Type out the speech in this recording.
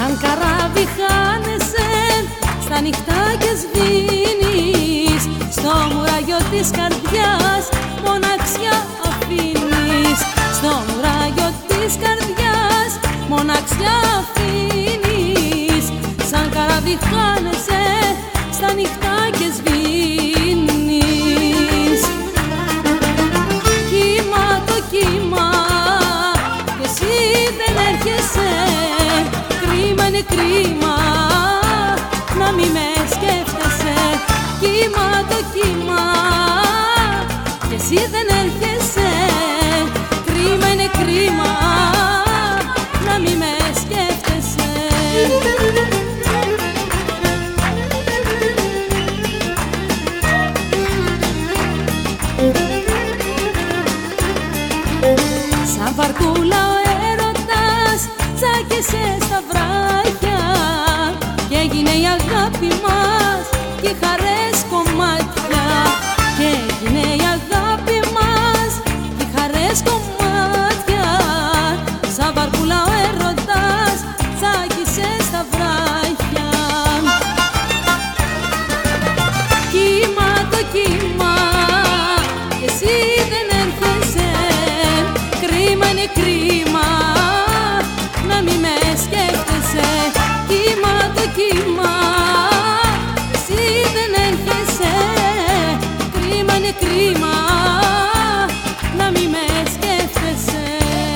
Σαν καράβι χάνεσαι στα νυχτά και σβήνεις. Στο μουράγιο της καρδιάς μοναξιά αφήνεις. Στο μουράγιο της καρδιάς μοναξιά αφήνεις. Σαν καράβι χάνεσαι στα νυχτά και σβήνεις. Κρίμα. Είναι κρίμα να μη με σκέφτεσαι. Κύμα το κύμα. Και εσύ δεν έρχεσαι. Κρίμα είναι κρίμα. Να μη με σκέφτεσαι. Σαν βαρκούλα ο έρωτας τσάκεσε στα βράχια αγάπη μας και οι χαρές κομμάτια. Και έγινε η αγάπη μας και οι χαρές κομμάτια. Σαν βαρκούλα ο έρωτας τσάκεσε στα βράχια. Κύμα το κύμα και εσύ δεν έρχεσαι. Κρίμα είναι κρίμα de crima.